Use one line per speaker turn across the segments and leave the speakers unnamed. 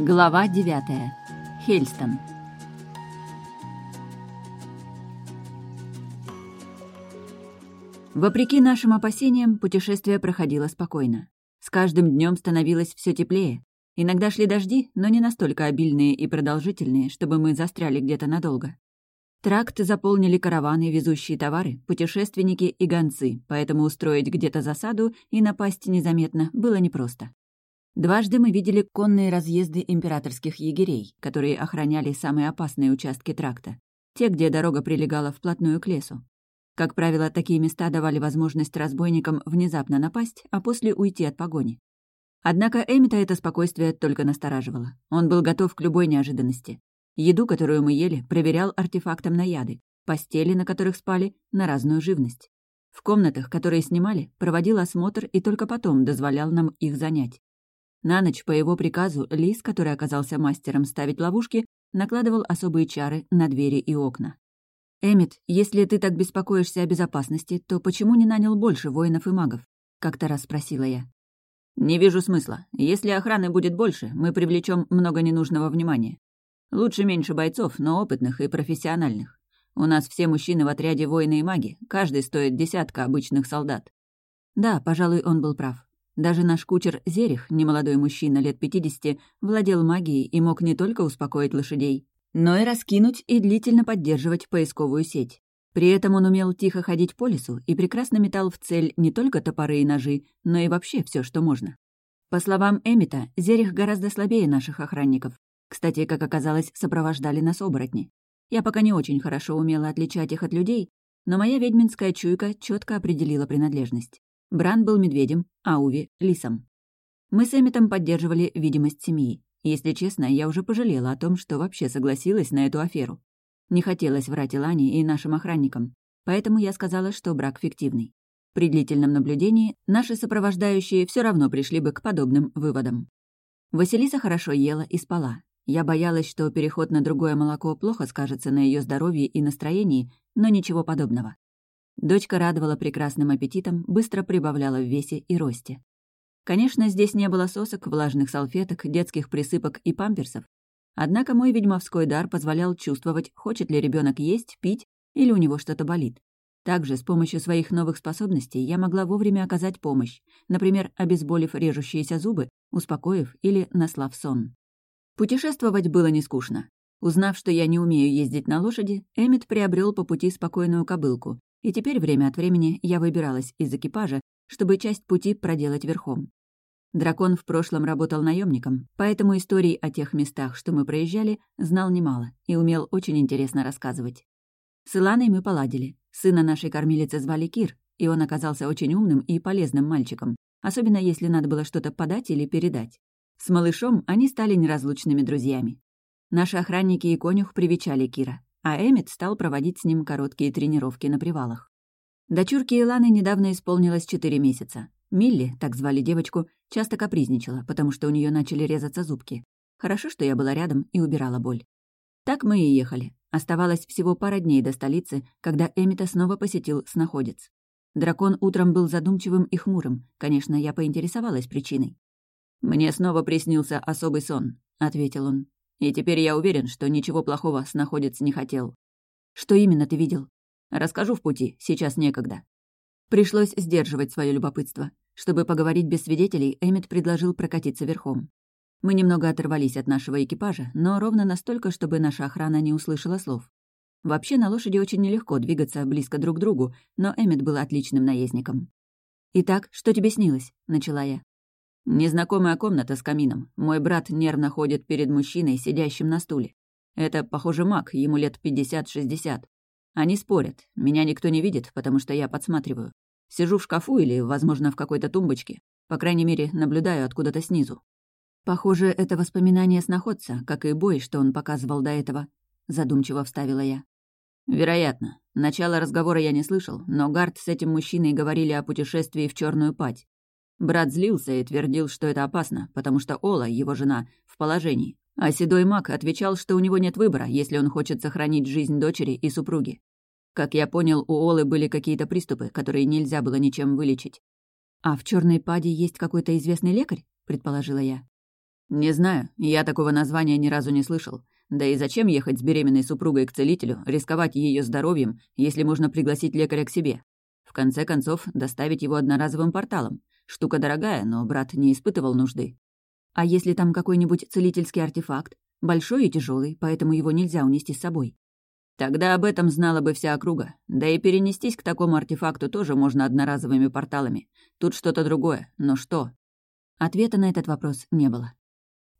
Глава 9. Хельстон. Вопреки нашим опасениям, путешествие проходило спокойно. С каждым днем становилось все теплее. Иногда шли дожди, но не настолько обильные и продолжительные, чтобы мы застряли где-то надолго. Тракт заполнили караваны, везущие товары, путешественники и гонцы, поэтому устроить где-то засаду и напасть незаметно было непросто. Дважды мы видели конные разъезды императорских егерей, которые охраняли самые опасные участки тракта, те, где дорога прилегала вплотную к лесу. Как правило, такие места давали возможность разбойникам внезапно напасть, а после уйти от погони. Однако Эмита это спокойствие только настораживало. Он был готов к любой неожиданности. Еду, которую мы ели, проверял артефактом на яды, постели, на которых спали, на разную живность. В комнатах, которые снимали, проводил осмотр и только потом дозволял нам их занять. На ночь, по его приказу, Лис, который оказался мастером ставить ловушки, накладывал особые чары на двери и окна. «Эмит, если ты так беспокоишься о безопасности, то почему не нанял больше воинов и магов?» — как-то раз спросила я. «Не вижу смысла. Если охраны будет больше, мы привлечем много ненужного внимания. Лучше меньше бойцов, но опытных и профессиональных. У нас все мужчины в отряде воины и маги, каждый стоит десятка обычных солдат. Да, пожалуй, он был прав. Даже наш кучер Зерих, немолодой мужчина лет пятидесяти, владел магией и мог не только успокоить лошадей, но и раскинуть и длительно поддерживать поисковую сеть. При этом он умел тихо ходить по лесу и прекрасно метал в цель не только топоры и ножи, но и вообще все, что можно. По словам Эмита, Зерих гораздо слабее наших охранников, кстати, как оказалось, сопровождали нас оборотни. Я пока не очень хорошо умела отличать их от людей, но моя ведьминская чуйка четко определила принадлежность. Бран был медведем, а Уви — лисом. Мы с Эмитом поддерживали видимость семьи. Если честно, я уже пожалела о том, что вообще согласилась на эту аферу. Не хотелось врать Илане и нашим охранникам, поэтому я сказала, что брак фиктивный. При длительном наблюдении наши сопровождающие все равно пришли бы к подобным выводам. Василиса хорошо ела и спала, я боялась, что переход на другое молоко плохо скажется на ее здоровье и настроении, но ничего подобного. Дочка радовала прекрасным аппетитом, быстро прибавляла в весе и росте. Конечно, здесь не было сосок, влажных салфеток, детских присыпок и памперсов. Однако мой ведьмовской дар позволял чувствовать, хочет ли ребенок есть, пить или у него что-то болит. Также с помощью своих новых способностей я могла вовремя оказать помощь, например, обезболив режущиеся зубы, успокоив или наслав сон. Путешествовать было не скучно. Узнав, что я не умею ездить на лошади, Эммет приобрел по пути спокойную кобылку, и теперь время от времени я выбиралась из экипажа, чтобы часть пути проделать верхом. Дракон в прошлом работал наемником, поэтому историй о тех местах, что мы проезжали, знал немало и умел очень интересно рассказывать. С Иланой мы поладили. Сына нашей кормилицы звали Кир, и он оказался очень умным и полезным мальчиком, особенно если надо было что-то подать или передать. С малышом они стали неразлучными друзьями. Наши охранники и конюх привечали Кира, а Эммет стал проводить с ним короткие тренировки на привалах. Дочурке Иланы недавно исполнилось четыре месяца. Милли, так звали девочку, часто капризничала, потому что у нее начали резаться зубки. Хорошо, что я была рядом и убирала боль. Так мы и ехали. Оставалось всего пара дней до столицы, когда Эмита снова посетил снаходец. Дракон утром был задумчивым и хмурым. Конечно, я поинтересовалась причиной. «Мне снова приснился особый сон», — ответил он. «И теперь я уверен, что ничего плохого снаходец не хотел». «Что именно ты видел?» «Расскажу в пути, сейчас некогда». Пришлось сдерживать свое любопытство. Чтобы поговорить без свидетелей, Эммет предложил прокатиться верхом. Мы немного оторвались от нашего экипажа, но ровно настолько, чтобы наша охрана не услышала слов. Вообще, на лошади очень нелегко двигаться близко друг к другу, но Эммет был отличным наездником. «Итак, что тебе снилось?» — начала я. Незнакомая комната с камином. Мой брат нервно ходит перед мужчиной, сидящим на стуле. Это, похоже, маг, ему лет 50-60. Они спорят. Меня никто не видит, потому что я подсматриваю. Сижу в шкафу или, возможно, в какой-то тумбочке. По крайней мере, наблюдаю откуда-то снизу. Похоже, это воспоминание снаходца, как и бой, что он показывал до этого. Задумчиво вставила я. Вероятно. Начало разговора я не слышал, но Гард с этим мужчиной говорили о путешествии в Черную Пать. Брат злился и твердил, что это опасно, потому что Ола, его жена, в положении. А седой маг отвечал, что у него нет выбора, если он хочет сохранить жизнь дочери и супруги. Как я понял, у Олы были какие-то приступы, которые нельзя было ничем вылечить. «А в черной паде есть какой-то известный лекарь?» — предположила я. «Не знаю, я такого названия ни разу не слышал. Да и зачем ехать с беременной супругой к целителю, рисковать ее здоровьем, если можно пригласить лекаря к себе? В конце концов, доставить его одноразовым порталом. Штука дорогая, но брат не испытывал нужды. А если там какой-нибудь целительский артефакт? Большой и тяжелый, поэтому его нельзя унести с собой. Тогда об этом знала бы вся округа. Да и перенестись к такому артефакту тоже можно одноразовыми порталами. Тут что-то другое. Но что? Ответа на этот вопрос не было.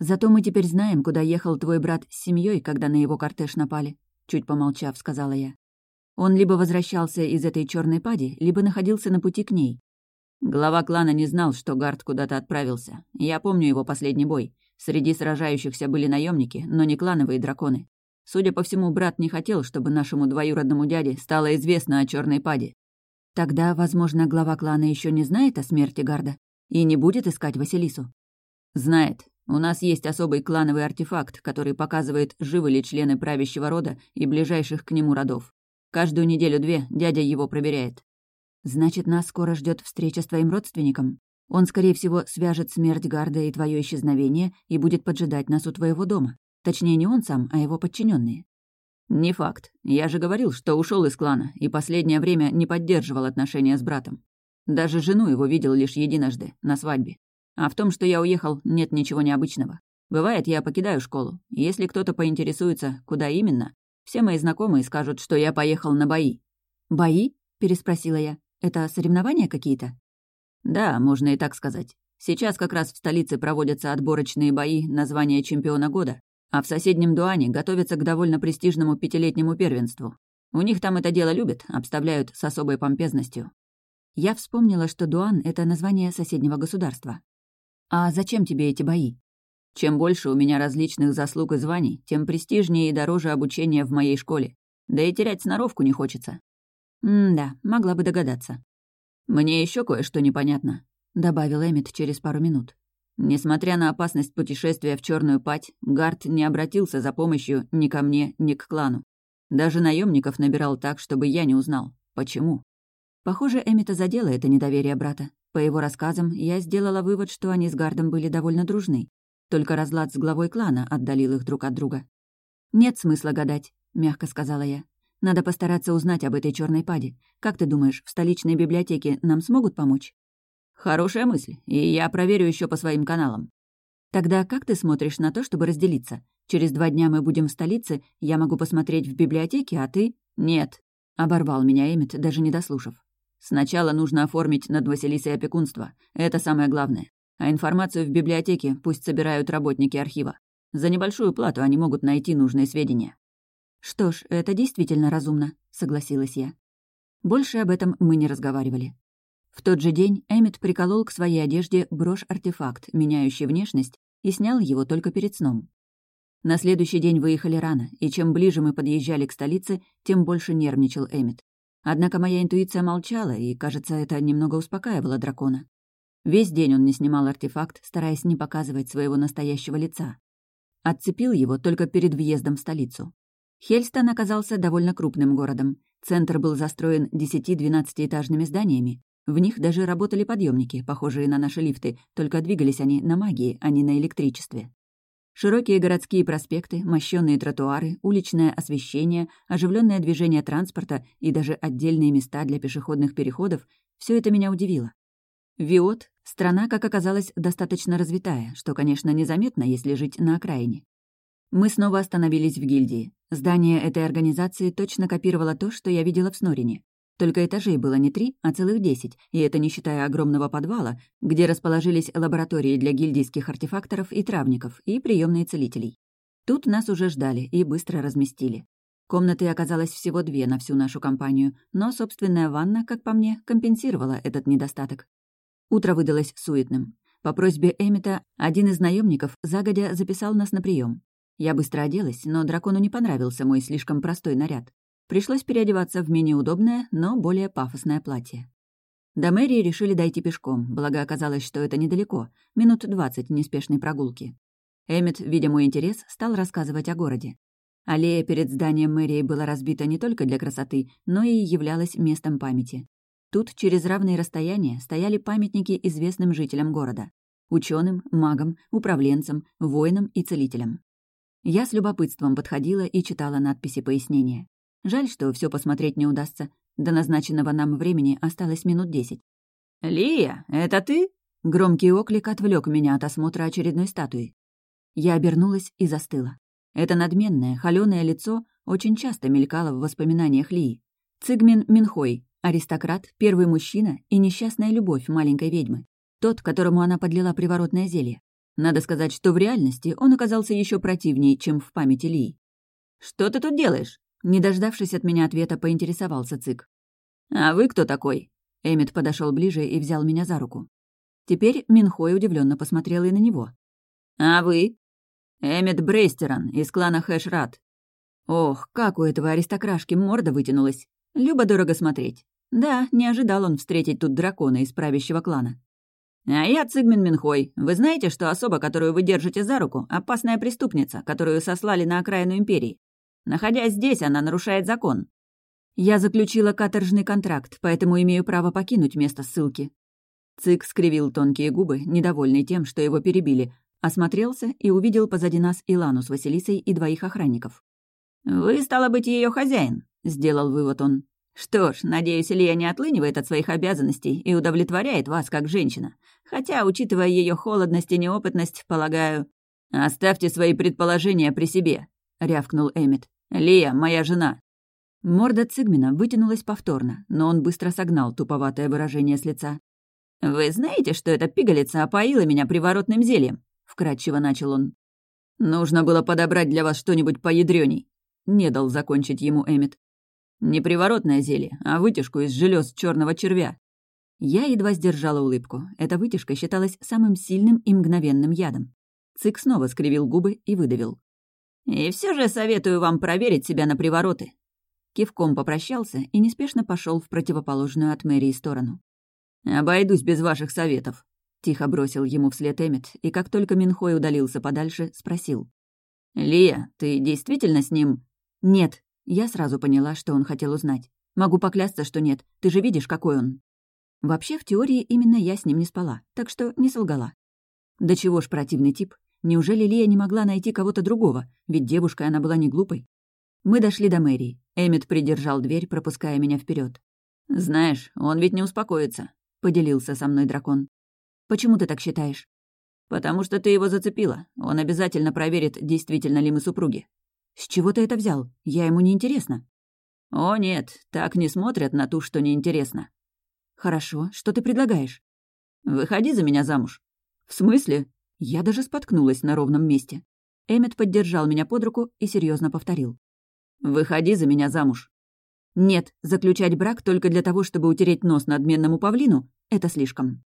«Зато мы теперь знаем, куда ехал твой брат с семьей, когда на его кортеж напали», — чуть помолчав, сказала я. Он либо возвращался из этой черной пади, либо находился на пути к ней. Глава клана не знал, что Гард куда-то отправился. Я помню его последний бой. Среди сражающихся были наемники, но не клановые драконы. Судя по всему, брат не хотел, чтобы нашему двоюродному дяде стало известно о черной паде. Тогда, возможно, глава клана еще не знает о смерти Гарда и не будет искать Василису. Знает, у нас есть особый клановый артефакт, который показывает, живы ли члены правящего рода и ближайших к нему родов. Каждую неделю-две дядя его проверяет. Значит, нас скоро ждет встреча с твоим родственником. Он, скорее всего, свяжет смерть Гарда и твое исчезновение и будет поджидать нас у твоего дома. Точнее, не он сам, а его подчиненные. Не факт. Я же говорил, что ушел из клана и последнее время не поддерживал отношения с братом. Даже жену его видел лишь единожды, на свадьбе. А в том, что я уехал, нет ничего необычного. Бывает, я покидаю школу. Если кто-то поинтересуется, куда именно, все мои знакомые скажут, что я поехал на бои. «Бои?» — переспросила я. «Это соревнования какие-то?» «Да, можно и так сказать. Сейчас как раз в столице проводятся отборочные бои на звание чемпиона года, а в соседнем Дуане готовятся к довольно престижному пятилетнему первенству. У них там это дело любят, обставляют с особой помпезностью. Я вспомнила, что Дуан — это название соседнего государства. «А зачем тебе эти бои?» «Чем больше у меня различных заслуг и званий, тем престижнее и дороже обучение в моей школе. Да и терять сноровку не хочется». «М-да, могла бы догадаться». «Мне еще кое-что непонятно», — добавил Эммет через пару минут. Несмотря на опасность путешествия в Черную Пать, Гард не обратился за помощью ни ко мне, ни к клану. Даже наемников набирал так, чтобы я не узнал. Почему? Похоже, Эмита задело это недоверие брата. По его рассказам, я сделала вывод, что они с Гардом были довольно дружны. Только разлад с главой клана отдалил их друг от друга. «Нет смысла гадать», — мягко сказала я. «Надо постараться узнать об этой черной паде. Как ты думаешь, в столичной библиотеке нам смогут помочь?» «Хорошая мысль, и я проверю еще по своим каналам». «Тогда как ты смотришь на то, чтобы разделиться? Через два дня мы будем в столице, я могу посмотреть в библиотеке, а ты...» «Нет», — оборвал меня Эмит, даже не дослушав. Сначала нужно оформить над Василисой опекунство. Это самое главное. А информацию в библиотеке пусть собирают работники архива. За небольшую плату они могут найти нужные сведения. «Что ж, это действительно разумно», — согласилась я. Больше об этом мы не разговаривали. В тот же день Эммет приколол к своей одежде брошь-артефакт, меняющий внешность, и снял его только перед сном. На следующий день выехали рано, и чем ближе мы подъезжали к столице, тем больше нервничал Эммет. Однако моя интуиция молчала, и, кажется, это немного успокаивало дракона. Весь день он не снимал артефакт, стараясь не показывать своего настоящего лица. Отцепил его только перед въездом в столицу. Хельстон оказался довольно крупным городом. Центр был застроен 10-12-этажными зданиями. В них даже работали подъемники, похожие на наши лифты, только двигались они на магии, а не на электричестве. Широкие городские проспекты, мощенные тротуары, уличное освещение, оживленное движение транспорта и даже отдельные места для пешеходных переходов — все это меня удивило. Виот — страна, как оказалось, достаточно развитая, что, конечно, незаметно, если жить на окраине. Мы снова остановились в гильдии. Здание этой организации точно копировало то, что я видела в Снорине. Только этажей было не три, а целых десять, и это не считая огромного подвала, где расположились лаборатории для гильдийских артефакторов и травников, и приемные целителей. Тут нас уже ждали и быстро разместили. Комнаты оказалось всего две на всю нашу компанию, но собственная ванна, как по мне, компенсировала этот недостаток. Утро выдалось суетным. По просьбе Эмита один из наемников загодя записал нас на прием. Я быстро оделась, но дракону не понравился мой слишком простой наряд. Пришлось переодеваться в менее удобное, но более пафосное платье. До мэрии решили дойти пешком, благо оказалось, что это недалеко, минут двадцать неспешной прогулки. Эммет, видя мой интерес, стал рассказывать о городе. Аллея перед зданием мэрии была разбита не только для красоты, но и являлась местом памяти. Тут через равные расстояния стояли памятники известным жителям города. Ученым, магом, управленцем, воином и целителем. Я с любопытством подходила и читала надписи пояснения. Жаль, что все посмотреть не удастся. До назначенного нам времени осталось минут десять.
«Лия, это ты?»
Громкий оклик отвлек меня от осмотра очередной статуи. Я обернулась и застыла. Это надменное, холёное лицо очень часто мелькало в воспоминаниях Лии. Цигмин Минхой, аристократ, первый мужчина и несчастная любовь маленькой ведьмы. Тот, которому она подлила приворотное зелье. Надо сказать, что в реальности он оказался еще противнее, чем в памяти Ли.
«Что ты тут делаешь?»
Не дождавшись от меня ответа, поинтересовался Цик.
«А вы кто такой?»
Эмит подошел ближе и взял меня за руку. Теперь Минхой удивленно посмотрел и на него.
«А вы?» «Эмит Брейстерон из клана Хэшрат».
Ох, как у этого аристокрашки морда вытянулась. Любо-дорого смотреть. Да, не ожидал он встретить тут дракона из правящего клана.
«А я Цигмин Минхой. Вы знаете, что особа, которую вы держите за руку, опасная преступница, которую сослали на окраину Империи? Находясь здесь, она нарушает закон».
«Я заключила каторжный контракт, поэтому имею право покинуть место ссылки». Цик скривил тонкие губы, недовольный тем, что его перебили, осмотрелся и увидел позади нас Илану с Василисой и двоих охранников.
«Вы, стало быть, ее хозяин», — сделал вывод он. «Что ж, надеюсь, Илья не отлынивает от своих обязанностей и удовлетворяет вас как женщина. Хотя, учитывая ее холодность и неопытность, полагаю...» «Оставьте свои предположения при себе», — рявкнул Эмит. «Лия, моя жена».
Морда Цигмина вытянулась повторно, но он быстро согнал туповатое выражение с лица.
«Вы знаете, что эта пигалица опоила меня приворотным зельем?» — вкратчиво начал он.
«Нужно было подобрать для вас что-нибудь поядрёней», — не дал закончить ему Эмит. Не приворотное зелье, а вытяжку из желез черного червя. Я едва сдержала улыбку. Эта вытяжка считалась самым сильным и мгновенным ядом. Цик снова скривил губы и выдавил.
«И все же советую вам проверить себя на привороты».
Кивком попрощался и неспешно пошел в противоположную от мэрии сторону.
«Обойдусь без ваших советов», —
тихо бросил ему вслед Эммет, и как только Минхой удалился подальше, спросил.
«Лия, ты действительно с ним?»
«Нет», я сразу поняла, что он хотел узнать. Могу поклясться, что нет. Ты же видишь, какой он. Вообще, в теории, именно я с ним не спала, так что не солгала. Да чего ж противный тип. Неужели Лия не могла найти кого-то другого? Ведь девушкой она была не глупой. Мы дошли до мэрии. Эммет придержал дверь, пропуская меня вперед.
«Знаешь, он ведь не успокоится», — поделился со мной дракон.
«Почему ты так считаешь?»
«Потому что ты его зацепила. Он обязательно проверит, действительно ли мы супруги.
«С чего ты это взял? Я ему не интересна».
«О, нет, так не смотрят на ту, что неинтересно».
«Хорошо, что ты предлагаешь?»
«Выходи за меня замуж».
«В смысле?» Я даже споткнулась на ровном месте. Эммет поддержал меня под руку и серьезно повторил.
«Выходи за меня замуж».
«Нет, заключать брак только для того, чтобы утереть нос надменному павлину — это слишком».